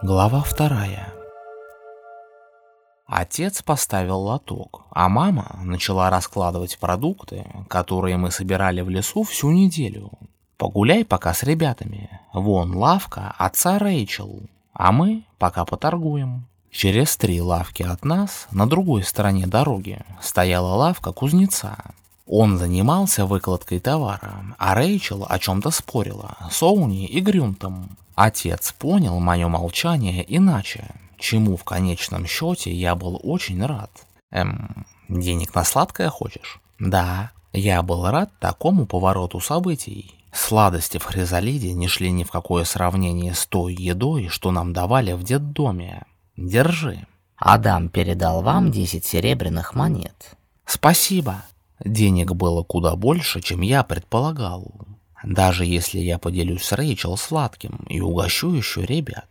Глава вторая. Отец поставил лоток, а мама начала раскладывать продукты, которые мы собирали в лесу всю неделю. Погуляй пока с ребятами. Вон лавка отца Рэйчел, а мы пока поторгуем. Через три лавки от нас, на другой стороне дороги, стояла лавка кузнеца. Он занимался выкладкой товара, а Рэйчел о чем-то спорила с Оуни и Грюнтом. Отец понял мое молчание иначе, чему в конечном счете я был очень рад. Эм, денег на сладкое хочешь? Да, я был рад такому повороту событий. Сладости в Хризалиде не шли ни в какое сравнение с той едой, что нам давали в детдоме. Держи. Адам передал вам 10 серебряных монет. Спасибо. Денег было куда больше, чем я предполагал. Даже если я поделюсь с Рэйчел сладким и угощу еще ребят.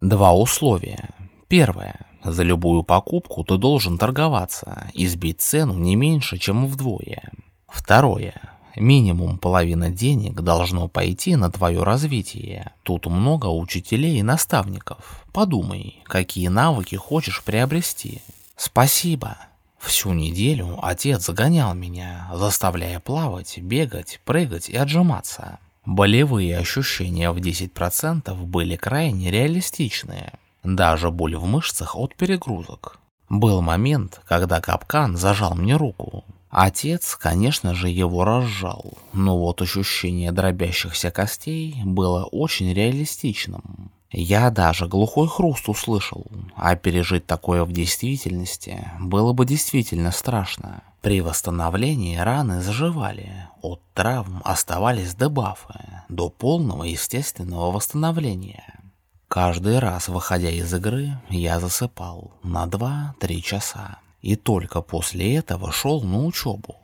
Два условия. Первое. За любую покупку ты должен торговаться и сбить цену не меньше, чем вдвое. Второе. Минимум половина денег должно пойти на твое развитие. Тут много учителей и наставников. Подумай, какие навыки хочешь приобрести. Спасибо. Всю неделю отец загонял меня, заставляя плавать, бегать, прыгать и отжиматься. Болевые ощущения в 10% были крайне реалистичные. Даже боль в мышцах от перегрузок. Был момент, когда капкан зажал мне руку. Отец, конечно же, его разжал, но вот ощущение дробящихся костей было очень реалистичным. Я даже глухой хруст услышал, а пережить такое в действительности было бы действительно страшно. При восстановлении раны заживали, от травм оставались дебафы, до полного естественного восстановления. Каждый раз, выходя из игры, я засыпал на 2-3 часа, и только после этого шел на учебу.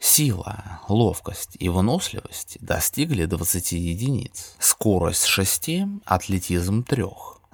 Сила, ловкость и выносливость достигли 20 единиц. Скорость 6, атлетизм 3.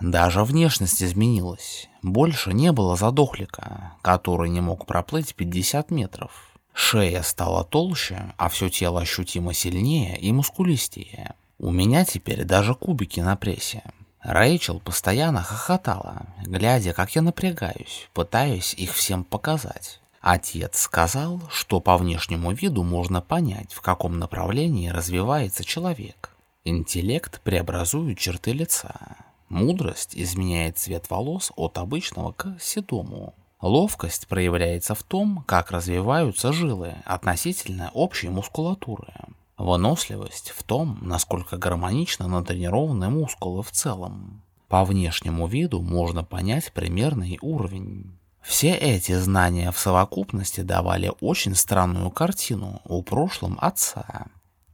Даже внешность изменилась. Больше не было задохлика, который не мог проплыть 50 метров. Шея стала толще, а все тело ощутимо сильнее и мускулистее. У меня теперь даже кубики на прессе. Рэйчел постоянно хохотала, глядя, как я напрягаюсь, пытаясь их всем показать. Отец сказал, что по внешнему виду можно понять, в каком направлении развивается человек. Интеллект преобразует черты лица. Мудрость изменяет цвет волос от обычного к седому. Ловкость проявляется в том, как развиваются жилы относительно общей мускулатуры. Выносливость в том, насколько гармонично натренированы мускулы в целом. По внешнему виду можно понять примерный уровень. Все эти знания в совокупности давали очень странную картину о прошлом отца.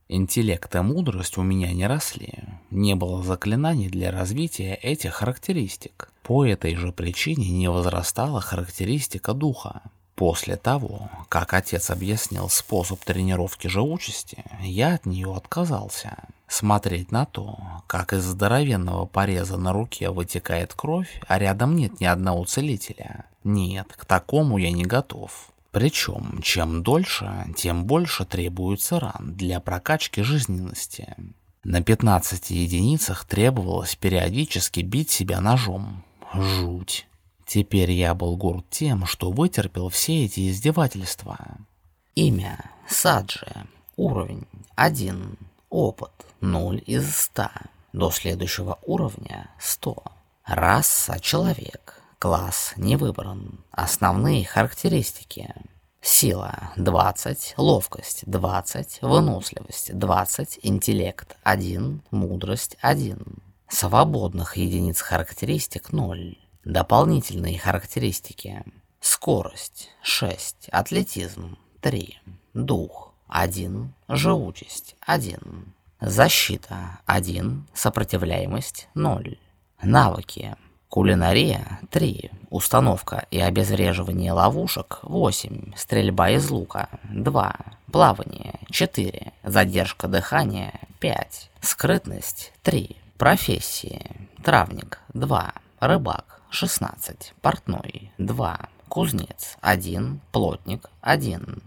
Интеллект и мудрость у меня не росли. Не было заклинаний для развития этих характеристик. По этой же причине не возрастала характеристика духа. После того, как отец объяснил способ тренировки живучести, я от нее отказался. Смотреть на то, как из здоровенного пореза на руке вытекает кровь, а рядом нет ни одного целителя. Нет, к такому я не готов. Причем, чем дольше, тем больше требуется ран для прокачки жизненности. На 15 единицах требовалось периодически бить себя ножом. Жуть. Теперь я был горд тем, что вытерпел все эти издевательства. Имя Саджи. Уровень 1. Опыт 0 из 100. До следующего уровня 100. Раса человек. Класс не выбран. Основные характеристики. Сила 20, ловкость 20, выносливость 20, интеллект 1, мудрость 1. Свободных единиц характеристик 0. Дополнительные характеристики. Скорость 6, атлетизм 3, дух 1, живучесть 1, защита 1, сопротивляемость 0. Навыки. Кулинария 3, установка и обезвреживание ловушек 8, стрельба из лука 2, плавание 4, задержка дыхания 5, скрытность 3, профессии, травник 2, рыбак 16, портной 2, кузнец 1, плотник 1.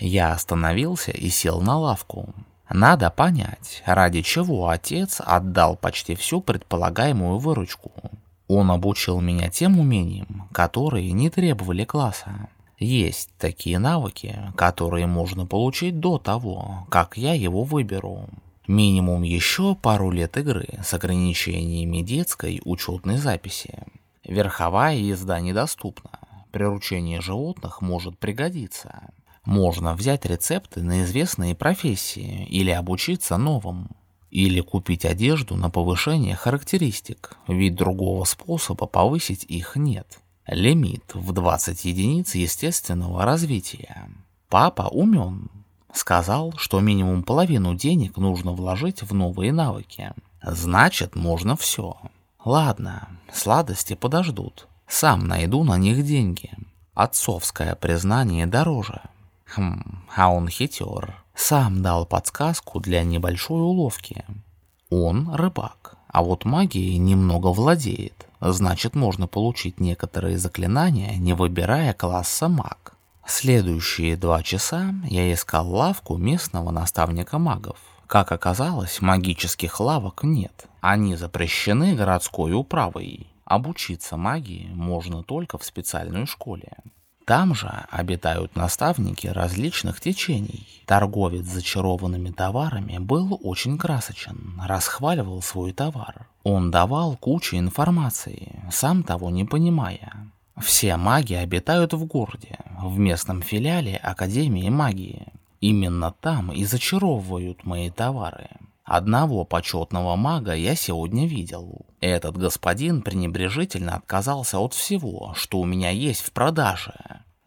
Я остановился и сел на лавку. Надо понять, ради чего отец отдал почти всю предполагаемую выручку. Он обучил меня тем умениям, которые не требовали класса. Есть такие навыки, которые можно получить до того, как я его выберу. Минимум еще пару лет игры с ограничениями детской учетной записи. Верховая езда недоступна. Приручение животных может пригодиться. Можно взять рецепты на известные профессии или обучиться новым. Или купить одежду на повышение характеристик, ведь другого способа повысить их нет. Лимит в 20 единиц естественного развития. Папа умен. Сказал, что минимум половину денег нужно вложить в новые навыки. Значит, можно все. Ладно, сладости подождут. Сам найду на них деньги. Отцовское признание дороже. Хм, а он хитер. Сам дал подсказку для небольшой уловки. Он рыбак, а вот магией немного владеет. Значит, можно получить некоторые заклинания, не выбирая класса маг. Следующие два часа я искал лавку местного наставника магов. Как оказалось, магических лавок нет. Они запрещены городской управой. Обучиться магии можно только в специальной школе. Там же обитают наставники различных течений. Торговец зачарованными товарами был очень красочен, расхваливал свой товар. Он давал кучу информации, сам того не понимая. Все маги обитают в городе, в местном филиале Академии магии. Именно там и зачаровывают мои товары. Одного почетного мага я сегодня видел. Этот господин пренебрежительно отказался от всего, что у меня есть в продаже.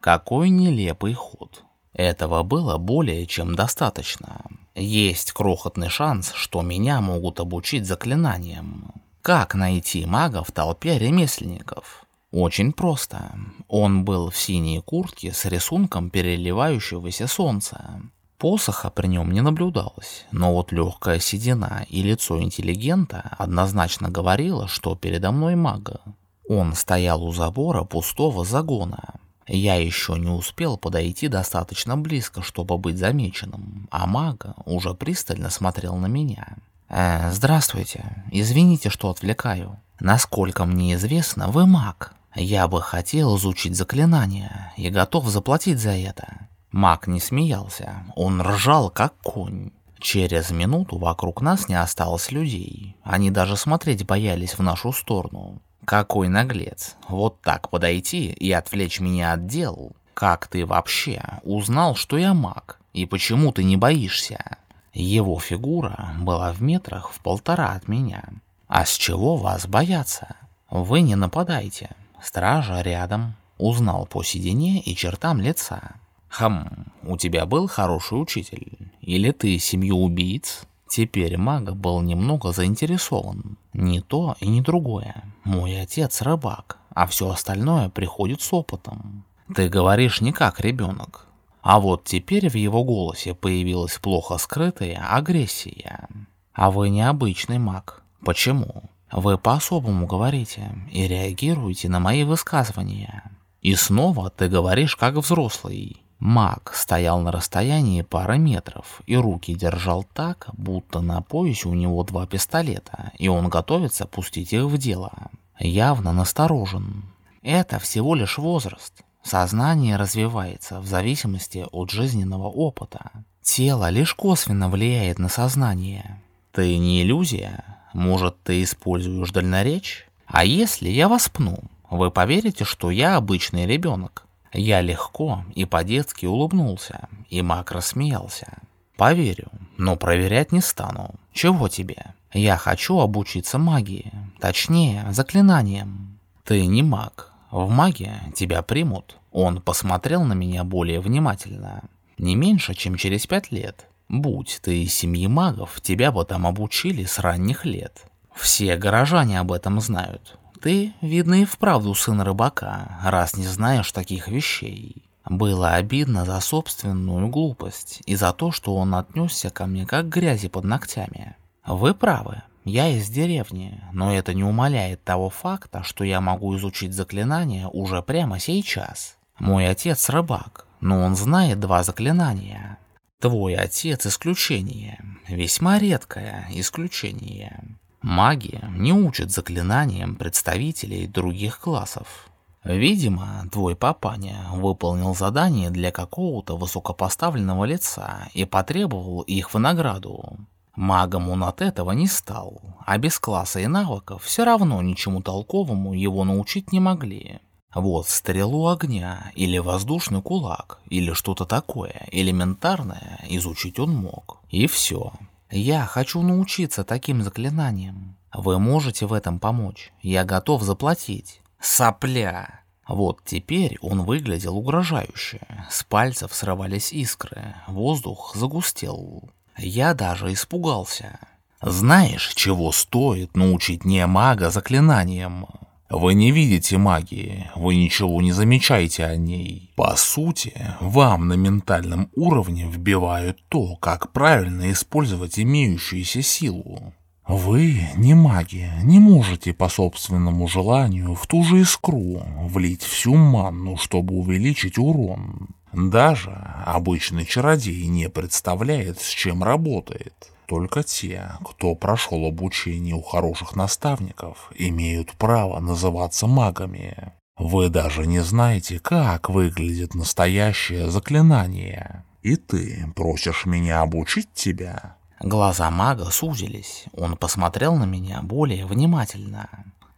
Какой нелепый ход. Этого было более чем достаточно. Есть крохотный шанс, что меня могут обучить заклинаниям. Как найти мага в толпе ремесленников? Очень просто. Он был в синей куртке с рисунком переливающегося солнца. Посоха при нем не наблюдалось, но вот легкая седина и лицо интеллигента однозначно говорило, что передо мной мага. Он стоял у забора пустого загона. Я еще не успел подойти достаточно близко, чтобы быть замеченным, а мага уже пристально смотрел на меня. «Э, «Здравствуйте. Извините, что отвлекаю. Насколько мне известно, вы маг. Я бы хотел изучить заклинания и готов заплатить за это». Маг не смеялся, он ржал как конь. Через минуту вокруг нас не осталось людей. Они даже смотреть боялись в нашу сторону. Какой наглец. Вот так подойти и отвлечь меня от дел. Как ты вообще узнал, что я маг? И почему ты не боишься? Его фигура была в метрах в полтора от меня. А с чего вас бояться? Вы не нападайте. Стража рядом. Узнал по седине и чертам лица. Хм, у тебя был хороший учитель? Или ты семью убийц? Теперь маг был немного заинтересован. Ни то и ни другое. Мой отец рыбак, а все остальное приходит с опытом. Ты говоришь не как ребенок. А вот теперь в его голосе появилась плохо скрытая агрессия. А вы необычный маг. Почему? Вы по-особому говорите и реагируете на мои высказывания. И снова ты говоришь как взрослый. Маг стоял на расстоянии пары метров и руки держал так, будто на поясе у него два пистолета, и он готовится пустить их в дело. Явно насторожен. Это всего лишь возраст. Сознание развивается в зависимости от жизненного опыта. Тело лишь косвенно влияет на сознание. Ты не иллюзия? Может, ты используешь дальноречь? А если я вас пну, вы поверите, что я обычный ребенок? Я легко и по-детски улыбнулся, и Мак рассмеялся. «Поверю, но проверять не стану. Чего тебе? Я хочу обучиться магии, точнее, заклинаниям. Ты не маг. В магии тебя примут». Он посмотрел на меня более внимательно. «Не меньше, чем через пять лет. Будь ты из семьи магов, тебя бы там обучили с ранних лет. Все горожане об этом знают. Ты, видно, и вправду сын рыбака, раз не знаешь таких вещей. Было обидно за собственную глупость и за то, что он отнесся ко мне как грязи под ногтями. Вы правы, я из деревни, но это не умаляет того факта, что я могу изучить заклинания уже прямо сейчас. Мой отец рыбак, но он знает два заклинания. Твой отец исключение, весьма редкое исключение. Маги не учат заклинаниям представителей других классов. Видимо, твой папаня выполнил задание для какого-то высокопоставленного лица и потребовал их в награду. Магом он от этого не стал, а без класса и навыков все равно ничему толковому его научить не могли. Вот стрелу огня, или воздушный кулак, или что-то такое элементарное изучить он мог. И все. Я хочу научиться таким заклинаниям. Вы можете в этом помочь. Я готов заплатить. Сопля. Вот теперь он выглядел угрожающе. С пальцев срывались искры. Воздух загустел. Я даже испугался. Знаешь, чего стоит научить не мага заклинаниям? Вы не видите магии, вы ничего не замечаете о ней. По сути, вам на ментальном уровне вбивают то, как правильно использовать имеющуюся силу. Вы, не маги, не можете по собственному желанию в ту же искру влить всю манну, чтобы увеличить урон. Даже обычный чародей не представляет, с чем работает. Только те, кто прошел обучение у хороших наставников, имеют право называться магами. Вы даже не знаете, как выглядит настоящее заклинание. И ты просишь меня обучить тебя? Глаза мага сузились. Он посмотрел на меня более внимательно.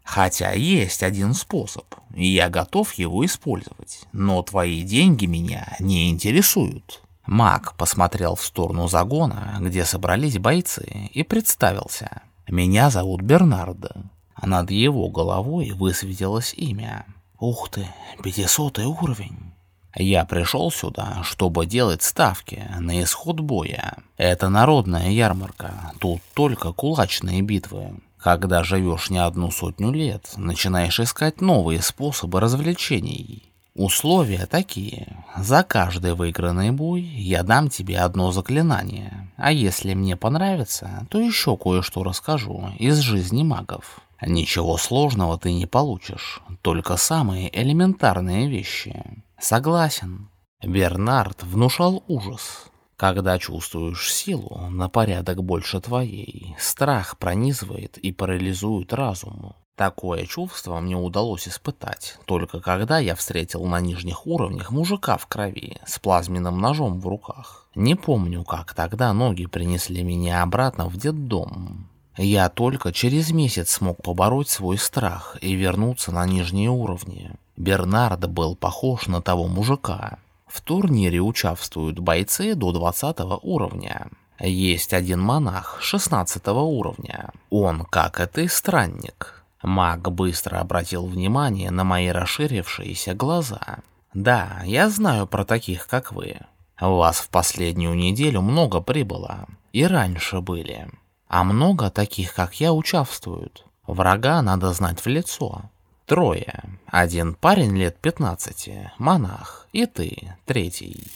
Хотя есть один способ, и я готов его использовать, но твои деньги меня не интересуют. Маг посмотрел в сторону загона, где собрались бойцы, и представился. «Меня зовут Бернардо». Над его головой высветилось имя. «Ух ты, пятисотый уровень». Я пришел сюда, чтобы делать ставки на исход боя. Это народная ярмарка, тут только кулачные битвы. Когда живешь не одну сотню лет, начинаешь искать новые способы развлечений. Условия такие. За каждый выигранный бой я дам тебе одно заклинание. А если мне понравится, то еще кое-что расскажу из жизни магов. Ничего сложного ты не получишь, только самые элементарные вещи. Согласен. Бернард внушал ужас. Когда чувствуешь силу на порядок больше твоей, страх пронизывает и парализует разум. Такое чувство мне удалось испытать, только когда я встретил на нижних уровнях мужика в крови с плазменным ножом в руках. Не помню, как тогда ноги принесли меня обратно в детдом. Я только через месяц смог побороть свой страх и вернуться на нижние уровни. Бернард был похож на того мужика. В турнире участвуют бойцы до 20 уровня. Есть один монах 16 уровня. Он, как и ты, странник. Маг быстро обратил внимание на мои расширившиеся глаза. «Да, я знаю про таких, как вы. У вас в последнюю неделю много прибыло. И раньше были. А много таких, как я, участвуют. Врага надо знать в лицо. Трое. Один парень лет 15, монах, и ты, третий.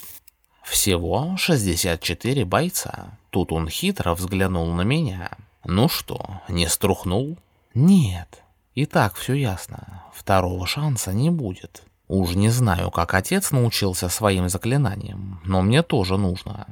Всего 64 бойца. Тут он хитро взглянул на меня. Ну что, не струхнул? Нет, и так все ясно. Второго шанса не будет. Уж не знаю, как отец научился своим заклинаниям, но мне тоже нужно.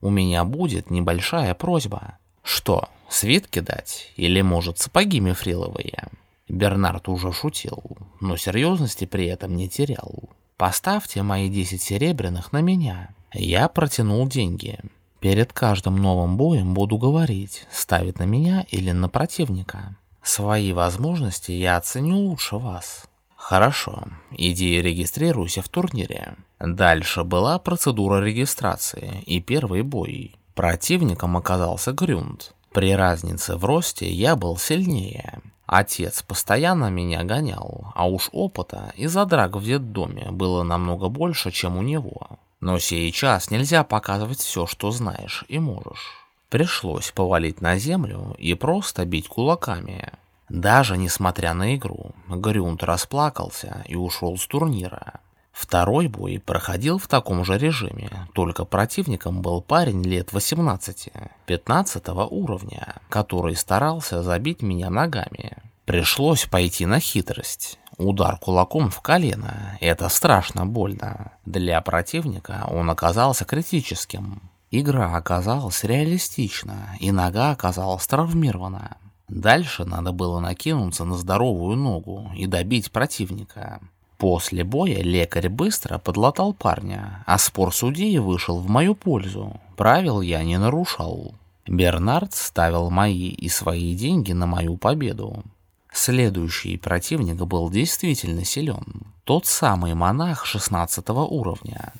У меня будет небольшая просьба. Что, свитки дать? Или, может, сапоги мифриловые? Бернард уже шутил, но серьезности при этом не терял. Поставьте мои 10 серебряных на меня. Я протянул деньги. Перед каждым новым боем буду говорить, ставить на меня или на противника. Свои возможности я оценю лучше вас. Хорошо, иди регистрируйся в турнире. Дальше была процедура регистрации и первый бой. Противником оказался Грюнд. При разнице в росте я был сильнее. Отец постоянно меня гонял, а уж опыта из-за драк в детдоме было намного больше, чем у него. Но сейчас нельзя показывать все, что знаешь и можешь. Пришлось повалить на землю и просто бить кулаками. Даже несмотря на игру, Грюнд расплакался и ушел с турнира. Второй бой проходил в таком же режиме, только противником был парень лет 18, 15 уровня, который старался забить меня ногами. Пришлось пойти на хитрость. Удар кулаком в колено – это страшно больно. Для противника он оказался критическим. Игра оказалась реалистична, и нога оказалась травмирована. Дальше надо было накинуться на здоровую ногу и добить противника. После боя лекарь быстро подлатал парня, а спор судьи вышел в мою пользу. Правил я не нарушал. Бернард ставил мои и свои деньги на мою победу. Следующий противник был действительно силен. Тот самый монах 16 уровня.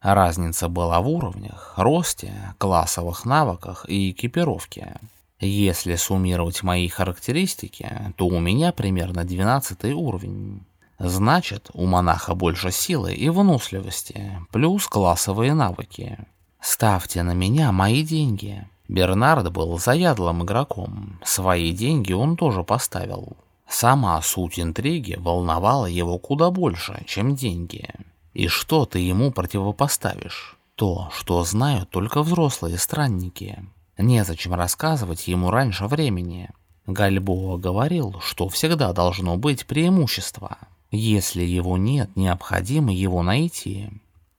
Разница была в уровнях, росте, классовых навыках и экипировке. Если суммировать мои характеристики, то у меня примерно 12 уровень. Значит, у монаха больше силы и выносливости, плюс классовые навыки. Ставьте на меня мои деньги. Бернард был заядлым игроком, свои деньги он тоже поставил. Сама суть интриги волновала его куда больше, чем деньги. И что ты ему противопоставишь? То, что знают только взрослые странники. Незачем рассказывать ему раньше времени. Гальбоа говорил, что всегда должно быть преимущество. Если его нет, необходимо его найти.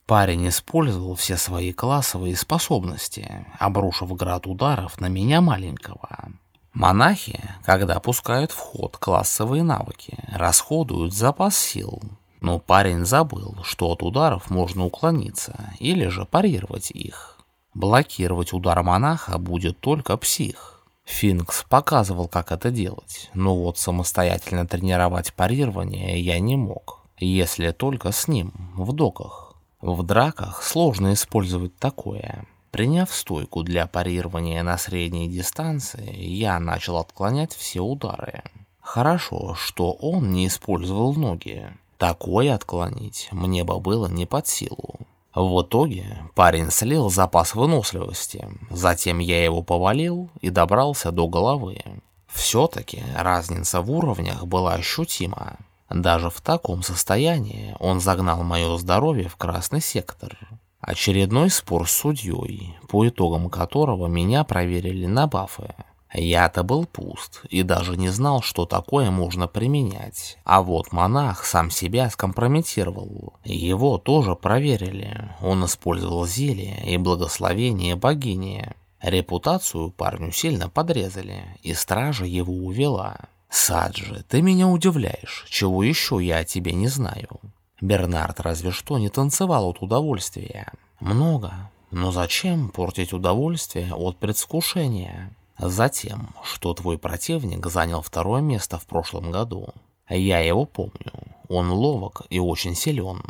Парень использовал все свои классовые способности, обрушив град ударов на меня маленького. Монахи, когда пускают в ход классовые навыки, расходуют запас сил, но парень забыл, что от ударов можно уклониться или же парировать их. Блокировать удар монаха будет только псих. Финкс показывал, как это делать, но вот самостоятельно тренировать парирование я не мог, если только с ним, в доках. В драках сложно использовать такое. Приняв стойку для парирования на средней дистанции, я начал отклонять все удары. Хорошо, что он не использовал ноги. Такое отклонить мне бы было не под силу. В итоге парень слил запас выносливости, затем я его повалил и добрался до головы. Все-таки разница в уровнях была ощутима. Даже в таком состоянии он загнал мое здоровье в красный сектор. Очередной спор с судьей, по итогам которого меня проверили на бафы. Я-то был пуст и даже не знал, что такое можно применять. А вот монах сам себя скомпрометировал. Его тоже проверили. Он использовал зелье и благословение богини. Репутацию парню сильно подрезали, и стража его увела. Саджи, ты меня удивляешь. Чего еще я о тебе не знаю? Бернард разве что не танцевал от удовольствия. Много. Но зачем портить удовольствие от предвкушения? Затем, что твой противник занял второе место в прошлом году. Я его помню. Он ловок и очень силен.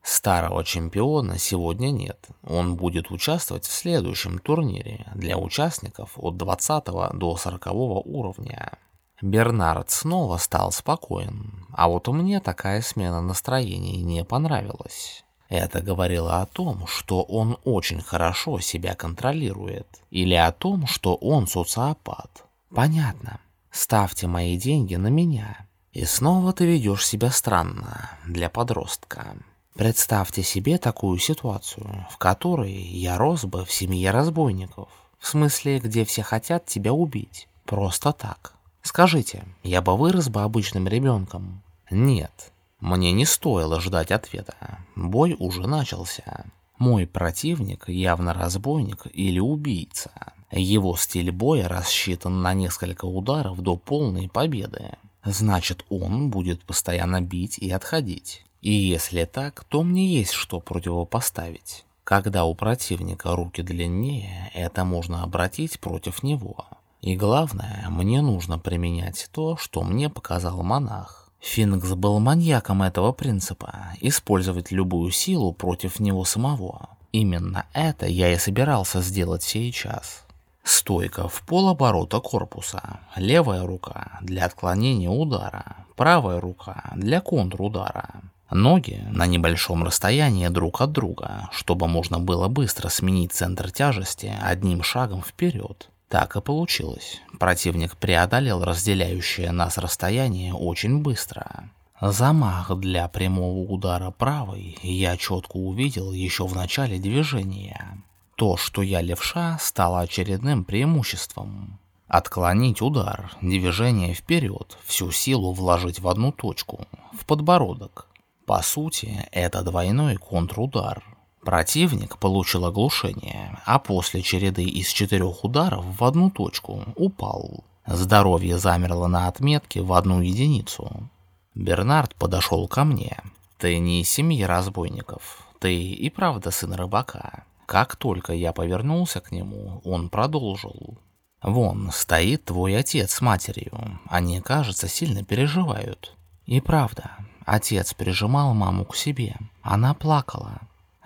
Старого чемпиона сегодня нет. Он будет участвовать в следующем турнире для участников от 20 до 40 уровня. Бернард снова стал спокоен, а вот мне такая смена настроений не понравилась. Это говорило о том, что он очень хорошо себя контролирует, или о том, что он социопат. Понятно. Ставьте мои деньги на меня. И снова ты ведешь себя странно для подростка. Представьте себе такую ситуацию, в которой я рос бы в семье разбойников. В смысле, где все хотят тебя убить. Просто так. Скажите, я бы вырос бы обычным ребенком? Нет. Мне не стоило ждать ответа. Бой уже начался. Мой противник явно разбойник или убийца. Его стиль боя рассчитан на несколько ударов до полной победы. Значит, он будет постоянно бить и отходить. И если так, то мне есть что противопоставить. Когда у противника руки длиннее, это можно обратить против него. И главное, мне нужно применять то, что мне показал монах. Финкс был маньяком этого принципа, использовать любую силу против него самого. Именно это я и собирался сделать сейчас. Стойка в полоборота корпуса, левая рука для отклонения удара, правая рука для контрудара. Ноги на небольшом расстоянии друг от друга, чтобы можно было быстро сменить центр тяжести одним шагом вперед. Так и получилось. Противник преодолел разделяющее нас расстояние очень быстро. Замах для прямого удара правой я четко увидел еще в начале движения. То, что я левша, стало очередным преимуществом. Отклонить удар, движение вперед, всю силу вложить в одну точку, в подбородок. По сути, это двойной контрудар. Противник получил оглушение, а после череды из четырех ударов в одну точку упал. Здоровье замерло на отметке в одну единицу. Бернард подошел ко мне. «Ты не из семьи разбойников. Ты и правда сын рыбака». Как только я повернулся к нему, он продолжил. «Вон, стоит твой отец с матерью. Они, кажется, сильно переживают». И правда, отец прижимал маму к себе. Она плакала.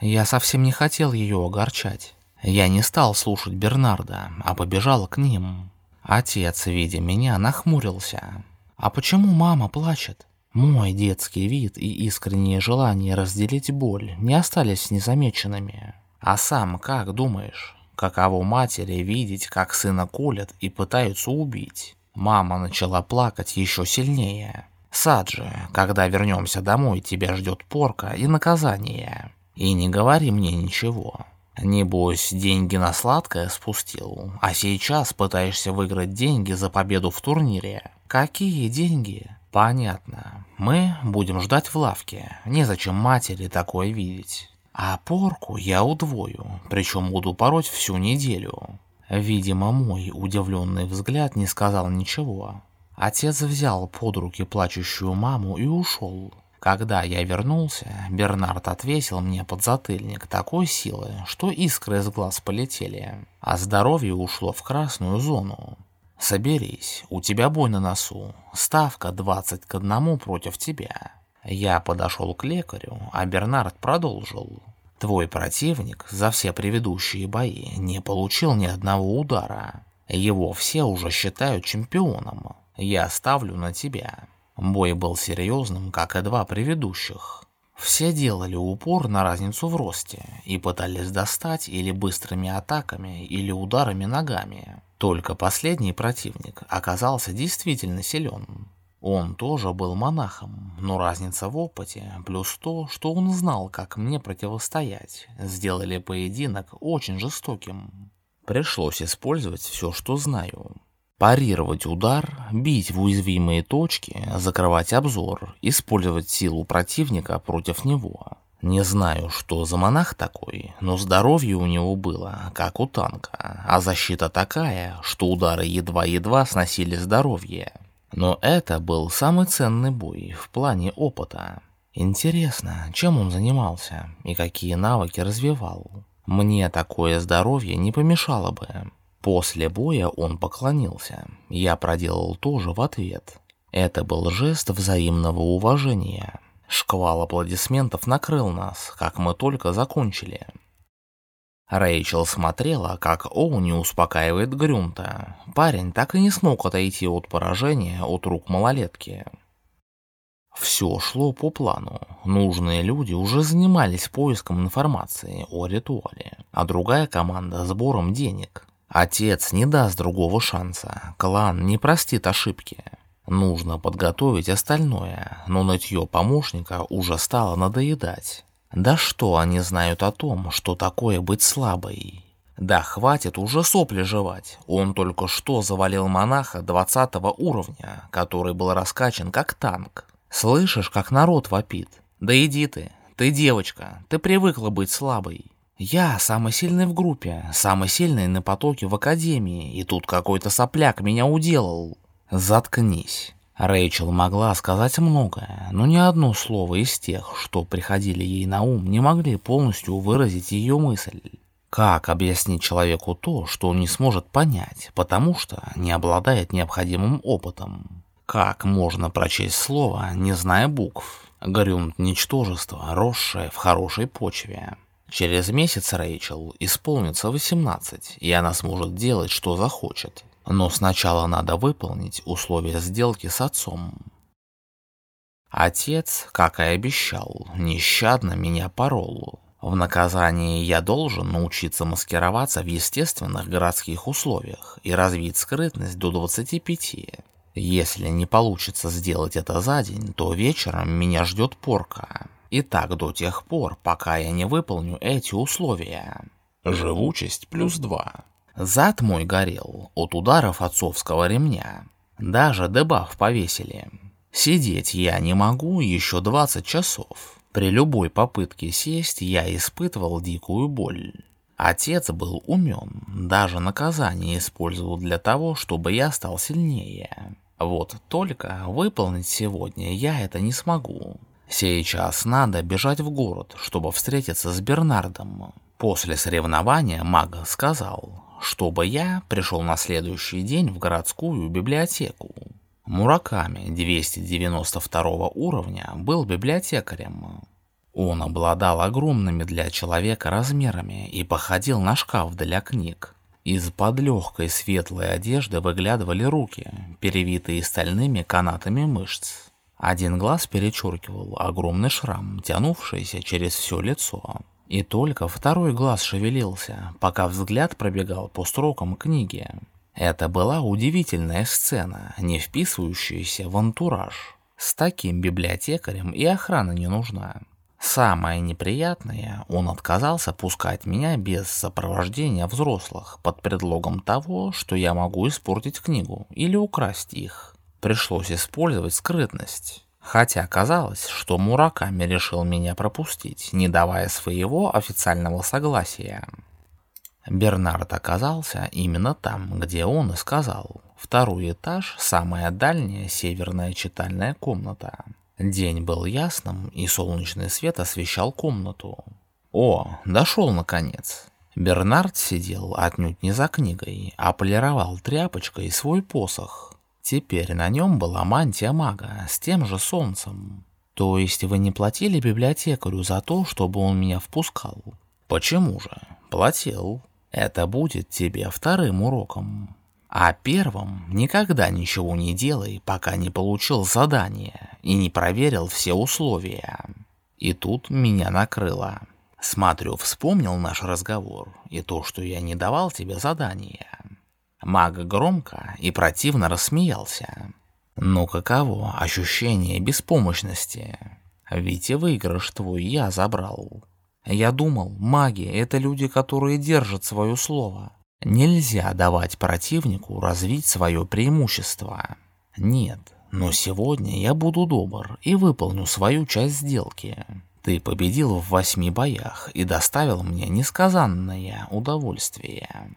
Я совсем не хотел ее огорчать. Я не стал слушать Бернарда, а побежал к ним. Отец, видя меня, нахмурился. «А почему мама плачет?» Мой детский вид и искреннее желание разделить боль не остались незамеченными. А сам как думаешь, каково матери видеть, как сына колят и пытаются убить? Мама начала плакать еще сильнее. Саджи, когда вернемся домой, тебя ждет порка и наказание. И не говори мне ничего. Небось, деньги на сладкое спустил, а сейчас пытаешься выиграть деньги за победу в турнире. Какие деньги? Понятно. Мы будем ждать в лавке. Незачем матери такое видеть. А порку я удвою, причем буду пороть всю неделю. Видимо, мой удивленный взгляд не сказал ничего. Отец взял под руки плачущую маму и ушел. Когда я вернулся, Бернард отвесил мне подзатыльник такой силы, что искры из глаз полетели, а здоровье ушло в красную зону. Соберись, у тебя бой на носу, ставка 20 к одному против тебя. Я подошел к лекарю, а Бернард продолжил. Твой противник за все предыдущие бои не получил ни одного удара. Его все уже считают чемпионом. Я ставлю на тебя. Бой был серьезным, как и два предыдущих. Все делали упор на разницу в росте и пытались достать или быстрыми атаками, или ударами ногами. Только последний противник оказался действительно силен. Он тоже был монахом, но разница в опыте, плюс то, что он знал, как мне противостоять, сделали поединок очень жестоким. Пришлось использовать все, что знаю. Парировать удар, бить в уязвимые точки, закрывать обзор, использовать силу противника против него. Не знаю, что за монах такой, но здоровье у него было, как у танка, а защита такая, что удары едва-едва сносили здоровье. Но это был самый ценный бой в плане опыта. Интересно, чем он занимался и какие навыки развивал. Мне такое здоровье не помешало бы. После боя он поклонился. Я проделал то же в ответ. Это был жест взаимного уважения. Шквал аплодисментов накрыл нас, как мы только закончили. Рэйчел смотрела, как Оуни успокаивает Грюнта. Парень так и не смог отойти от поражения от рук малолетки. Все шло по плану. Нужные люди уже занимались поиском информации о ритуале, а другая команда – сбором денег. Отец не даст другого шанса, клан не простит ошибки. Нужно подготовить остальное, но нытье помощника уже стало надоедать. Да что они знают о том, что такое быть слабой? Да хватит уже сопли жевать. Он только что завалил монаха 20 уровня, который был раскачан как танк. Слышишь, как народ вопит? Да иди ты, ты девочка, ты привыкла быть слабой. Я самый сильный в группе, самый сильный на потоке в академии, и тут какой-то сопляк меня уделал. Заткнись. Рэйчел могла сказать многое, но ни одно слово из тех, что приходили ей на ум, не могли полностью выразить ее мысль. Как объяснить человеку то, что он не сможет понять, потому что не обладает необходимым опытом? Как можно прочесть слово, не зная букв? Грюнт – ничтожество, росшее в хорошей почве. Через месяц Рэйчел исполнится 18, и она сможет делать, что захочет. Но сначала надо выполнить условия сделки с отцом. Отец, как и обещал, нещадно меня порол. В наказание я должен научиться маскироваться в естественных городских условиях и развить скрытность до 25. Если не получится сделать это за день, то вечером меня ждет порка. И так до тех пор, пока я не выполню эти условия. Живучесть плюс два. Зад мой горел от ударов отцовского ремня. Даже дебаф повесили. Сидеть я не могу еще 20 часов. При любой попытке сесть я испытывал дикую боль. Отец был умен, даже наказание использовал для того, чтобы я стал сильнее. Вот только выполнить сегодня я это не смогу. Сейчас надо бежать в город, чтобы встретиться с Бернардом. После соревнования маг сказал, чтобы я пришел на следующий день в городскую библиотеку. Мураками 292 уровня был библиотекарем. Он обладал огромными для человека размерами и походил на шкаф для книг. Из-под легкой светлой одежды выглядывали руки, перевитые стальными канатами мышц. Один глаз перечеркивал огромный шрам, тянувшийся через все лицо. И только второй глаз шевелился, пока взгляд пробегал по строкам книги. Это была удивительная сцена, не вписывающаяся в антураж. С таким библиотекарем и охрана не нужна. Самое неприятное, он отказался пускать меня без сопровождения взрослых под предлогом того, что я могу испортить книгу или украсть их. Пришлось использовать скрытность. Хотя казалось, что Мураками решил меня пропустить, не давая своего официального согласия. Бернард оказался именно там, где он и сказал. Второй этаж, самая дальняя северная читальная комната. День был ясным, и солнечный свет освещал комнату. О, дошел наконец. Бернард сидел отнюдь не за книгой, а полировал тряпочкой свой посох. Теперь на нем была мантия мага с тем же солнцем. То есть вы не платили библиотекарю за то, чтобы он меня впускал? Почему же? Платил. Это будет тебе вторым уроком. А первым никогда ничего не делай, пока не получил задание и не проверил все условия. И тут меня накрыло. Смотрю, вспомнил наш разговор и то, что я не давал тебе задания. Маг громко и противно рассмеялся. Ну каково ощущение беспомощности? Ведь и выигрыш твой я забрал. Я думал, маги — это люди, которые держат свое слово. Нельзя давать противнику развить свое преимущество. Нет, но сегодня я буду добр и выполню свою часть сделки. Ты победил в восьми боях и доставил мне несказанное удовольствие.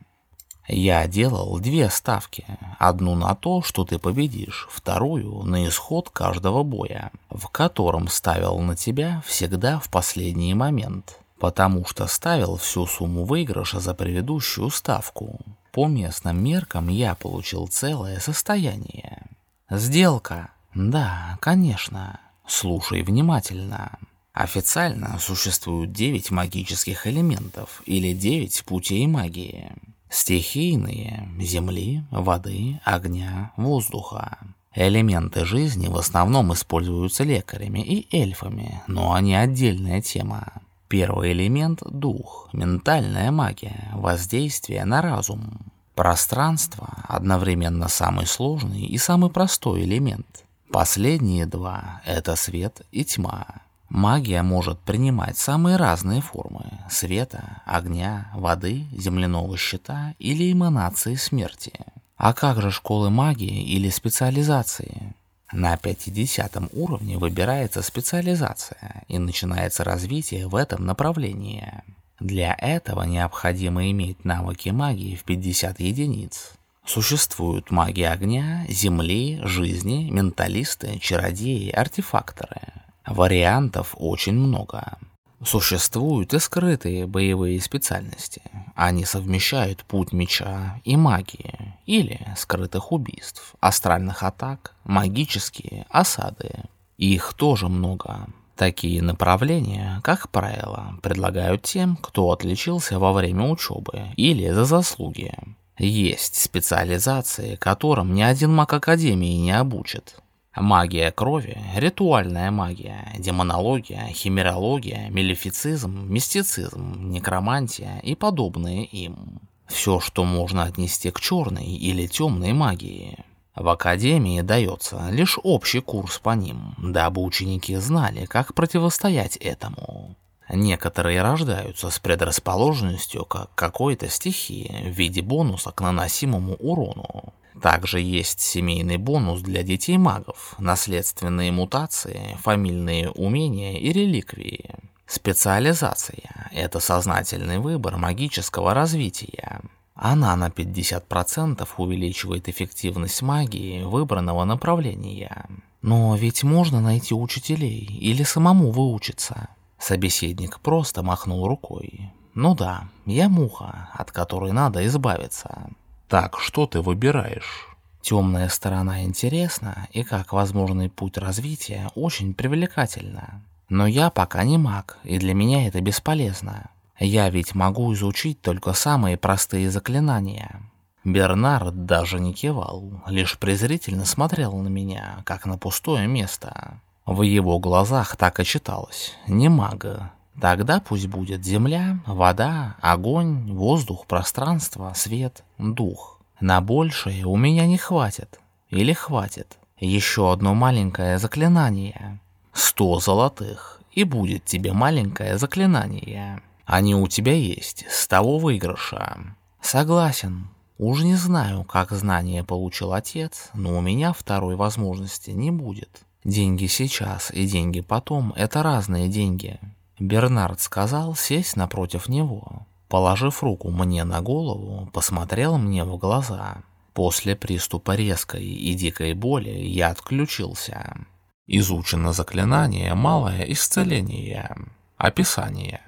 Я делал две ставки. Одну на то, что ты победишь, вторую на исход каждого боя, в котором ставил на тебя всегда в последний момент потому что ставил всю сумму выигрыша за предыдущую ставку. По местным меркам я получил целое состояние. Сделка? Да, конечно. Слушай внимательно. Официально существует 9 магических элементов или 9 путей магии. Стихийные – земли, воды, огня, воздуха. Элементы жизни в основном используются лекарями и эльфами, но они отдельная тема. Первый элемент – дух, ментальная магия, воздействие на разум. Пространство – одновременно самый сложный и самый простой элемент. Последние два – это свет и тьма. Магия может принимать самые разные формы – света, огня, воды, земляного щита или эманации смерти. А как же школы магии или специализации? На 50 уровне выбирается специализация и начинается развитие в этом направлении. Для этого необходимо иметь навыки магии в 50 единиц. Существуют маги огня, земли, жизни, менталисты, чародеи, артефакторы. Вариантов очень много. Существуют и скрытые боевые специальности. Они совмещают путь меча и магии, или скрытых убийств, астральных атак, магические осады. Их тоже много. Такие направления, как правило, предлагают тем, кто отличился во время учебы или за заслуги. Есть специализации, которым ни один маг Академии не обучит. Магия крови, ритуальная магия, демонология, химерология, мелифицизм, мистицизм, некромантия и подобные им. Все, что можно отнести к черной или темной магии. В академии дается лишь общий курс по ним, дабы ученики знали, как противостоять этому. Некоторые рождаются с предрасположенностью к какой-то стихии в виде бонуса к наносимому урону. Также есть семейный бонус для детей магов, наследственные мутации, фамильные умения и реликвии. Специализация – это сознательный выбор магического развития. Она на 50% увеличивает эффективность магии выбранного направления. Но ведь можно найти учителей или самому выучиться. Собеседник просто махнул рукой. Ну да, я муха, от которой надо избавиться. Так, что ты выбираешь? Темная сторона интересна и как возможный путь развития очень привлекательна. Но я пока не маг, и для меня это бесполезно. Я ведь могу изучить только самые простые заклинания. Бернард даже не кивал, лишь презрительно смотрел на меня, как на пустое место. В его глазах так и читалось «не мага». Тогда пусть будет земля, вода, огонь, воздух, пространство, свет, дух. На большее у меня не хватит. Или хватит. Еще одно маленькое заклинание. Сто золотых, и будет тебе маленькое заклинание. Они у тебя есть, с того выигрыша. Согласен. Уж не знаю, как знание получил отец, но у меня второй возможности не будет. Деньги сейчас и деньги потом – это разные деньги. Бернард сказал сесть напротив него. Положив руку мне на голову, посмотрел мне в глаза. После приступа резкой и дикой боли я отключился. Изучено заклинание «Малое исцеление». Описание.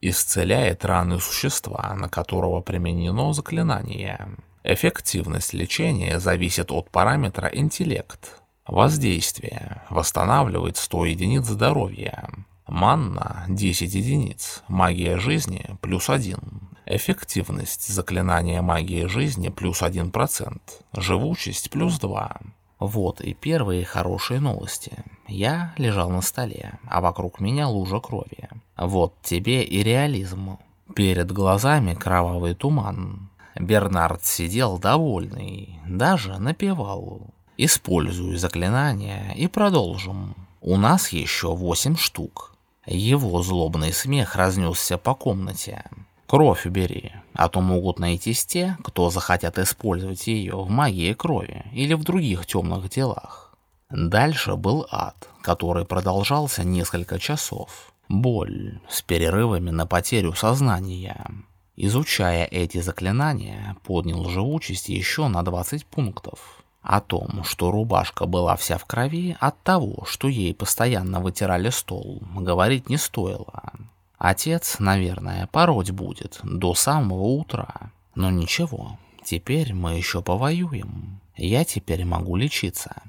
Исцеляет раны существа, на которого применено заклинание. Эффективность лечения зависит от параметра интеллект. Воздействие. Восстанавливает 100 единиц здоровья. Манна 10 единиц. Магия жизни плюс 1. Эффективность заклинания магии жизни плюс 1%. Живучесть плюс 2. Вот и первые хорошие новости. Я лежал на столе, а вокруг меня лужа крови. Вот тебе и реализм. Перед глазами кровавый туман. Бернард сидел довольный, даже напевал. Использую заклинание и продолжим. У нас еще восемь штук. Его злобный смех разнесся по комнате. Кровь убери, а то могут найтись те, кто захотят использовать ее в магии крови или в других темных делах. Дальше был ад, который продолжался несколько часов. Боль с перерывами на потерю сознания. Изучая эти заклинания, поднял живучесть еще на 20 пунктов. О том, что рубашка была вся в крови от того, что ей постоянно вытирали стол, говорить не стоило. Отец, наверное, пороть будет до самого утра. Но ничего, теперь мы еще повоюем. Я теперь могу лечиться.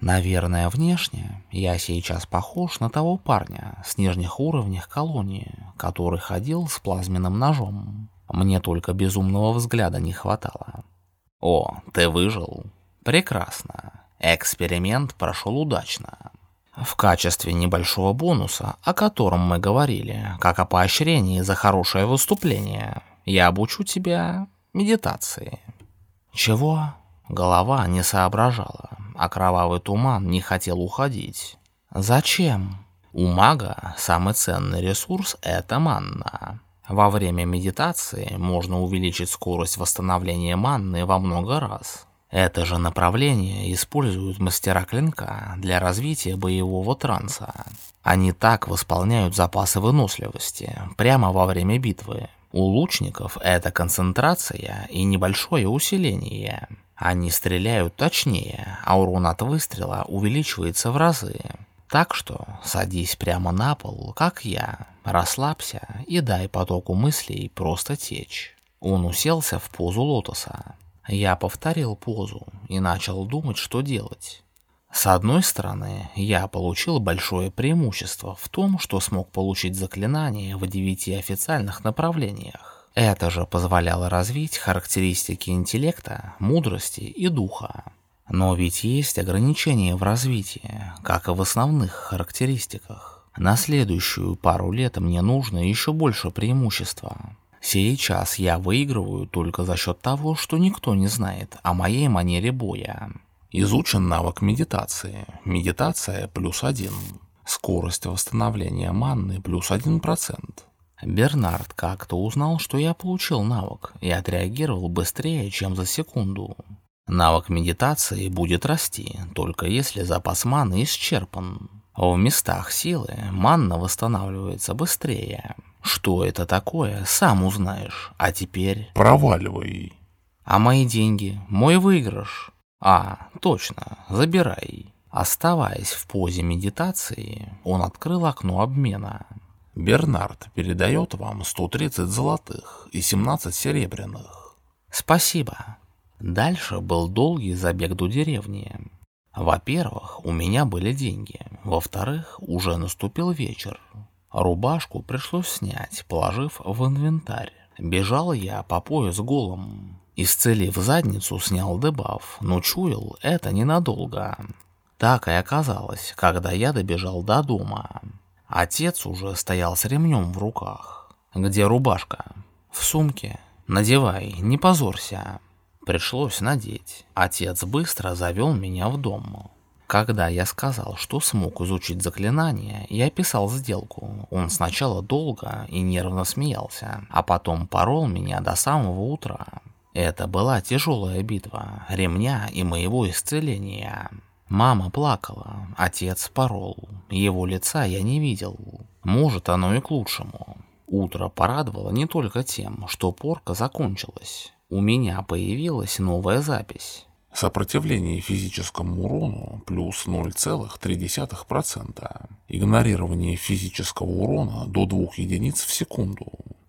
Наверное, внешне я сейчас похож на того парня с нижних уровней колонии, который ходил с плазменным ножом. Мне только безумного взгляда не хватало. О, ты выжил? Прекрасно. Эксперимент прошел удачно. В качестве небольшого бонуса, о котором мы говорили, как о поощрении за хорошее выступление, я обучу тебя медитации. Чего? Голова не соображала, а кровавый туман не хотел уходить. Зачем? У мага самый ценный ресурс – это манна. Во время медитации можно увеличить скорость восстановления манны во много раз. Это же направление используют мастера клинка для развития боевого транса. Они так восполняют запасы выносливости прямо во время битвы. У лучников это концентрация и небольшое усиление. Они стреляют точнее, а урон от выстрела увеличивается в разы. Так что садись прямо на пол, как я, расслабься и дай потоку мыслей просто течь. Он уселся в позу лотоса. Я повторил позу и начал думать, что делать. С одной стороны, я получил большое преимущество в том, что смог получить заклинание в девяти официальных направлениях. Это же позволяло развить характеристики интеллекта, мудрости и духа. Но ведь есть ограничения в развитии, как и в основных характеристиках. На следующую пару лет мне нужно еще больше преимущества. Сейчас я выигрываю только за счет того, что никто не знает о моей манере боя. Изучен навык медитации. Медитация плюс один. Скорость восстановления манны плюс один процент. Бернард как-то узнал, что я получил навык и отреагировал быстрее, чем за секунду. Навык медитации будет расти, только если запас маны исчерпан. В местах силы манна восстанавливается быстрее. Что это такое, сам узнаешь. А теперь... Проваливай. А мои деньги? Мой выигрыш? А, точно, забирай. Оставаясь в позе медитации, он открыл окно обмена. Бернард передает вам 130 золотых и 17 серебряных. Спасибо. Дальше был долгий забег до деревни. Во-первых, у меня были деньги. Во-вторых, уже наступил вечер. Рубашку пришлось снять, положив в инвентарь. Бежал я по пояс голым. Исцелив задницу, снял дебаф, но чуял это ненадолго. Так и оказалось, когда я добежал до дома. Отец уже стоял с ремнем в руках. «Где рубашка?» «В сумке. Надевай, не позорься». Пришлось надеть. Отец быстро завел меня в дом. Когда я сказал, что смог изучить заклинание, я описал сделку. Он сначала долго и нервно смеялся, а потом порол меня до самого утра. Это была тяжелая битва ремня и моего исцеления. Мама плакала, отец порол. Его лица я не видел. Может, оно и к лучшему. Утро порадовало не только тем, что порка закончилась. У меня появилась новая запись. Сопротивление физическому урону плюс 0,3%. Игнорирование физического урона до 2 единиц в секунду.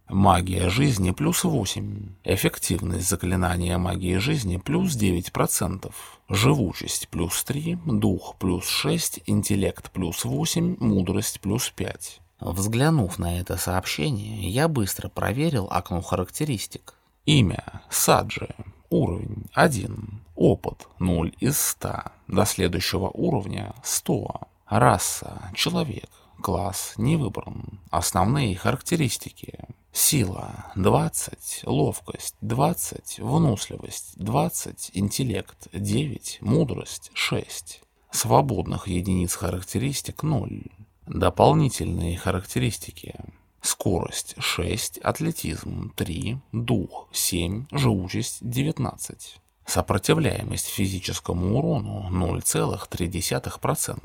Магия жизни плюс 8. Эффективность заклинания магии жизни плюс 9%. Живучесть плюс 3. Дух плюс 6. Интеллект плюс 8. Мудрость плюс 5. Взглянув на это сообщение, я быстро проверил окно характеристик. Имя Саджи. Уровень 1. Опыт 0 из 100. До следующего уровня 100. Раса. Человек. Класс не выбран. Основные характеристики. Сила 20, ловкость 20, выносливость 20, интеллект 9, мудрость 6. Свободных единиц характеристик 0. Дополнительные характеристики. Скорость 6, атлетизм 3, дух 7, живучесть 19. Сопротивляемость физическому урону 0,3%.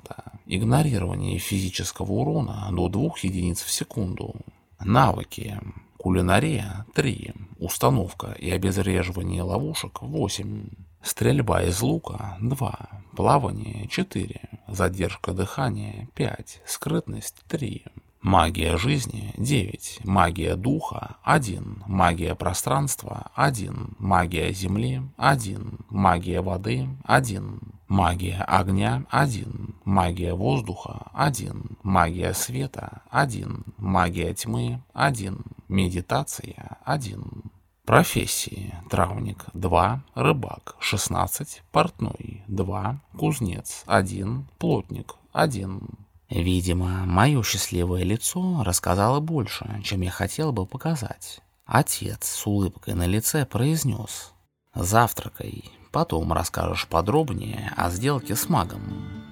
Игнорирование физического урона до 2 единиц в секунду. Навыки. Кулинария 3. Установка и обезвреживание ловушек 8. Стрельба из лука 2. Плавание 4. Задержка дыхания 5. Скрытность 3. Магия жизни 9, магия духа 1, магия пространства 1, магия земли 1, магия воды 1, магия огня 1, магия воздуха 1, магия света 1, магия тьмы 1, медитация 1. Профессии. Травник 2, рыбак 16, портной 2, кузнец 1, плотник 1. Видимо, мое счастливое лицо рассказало больше, чем я хотел бы показать. Отец с улыбкой на лице произнес «Завтракай, потом расскажешь подробнее о сделке с магом».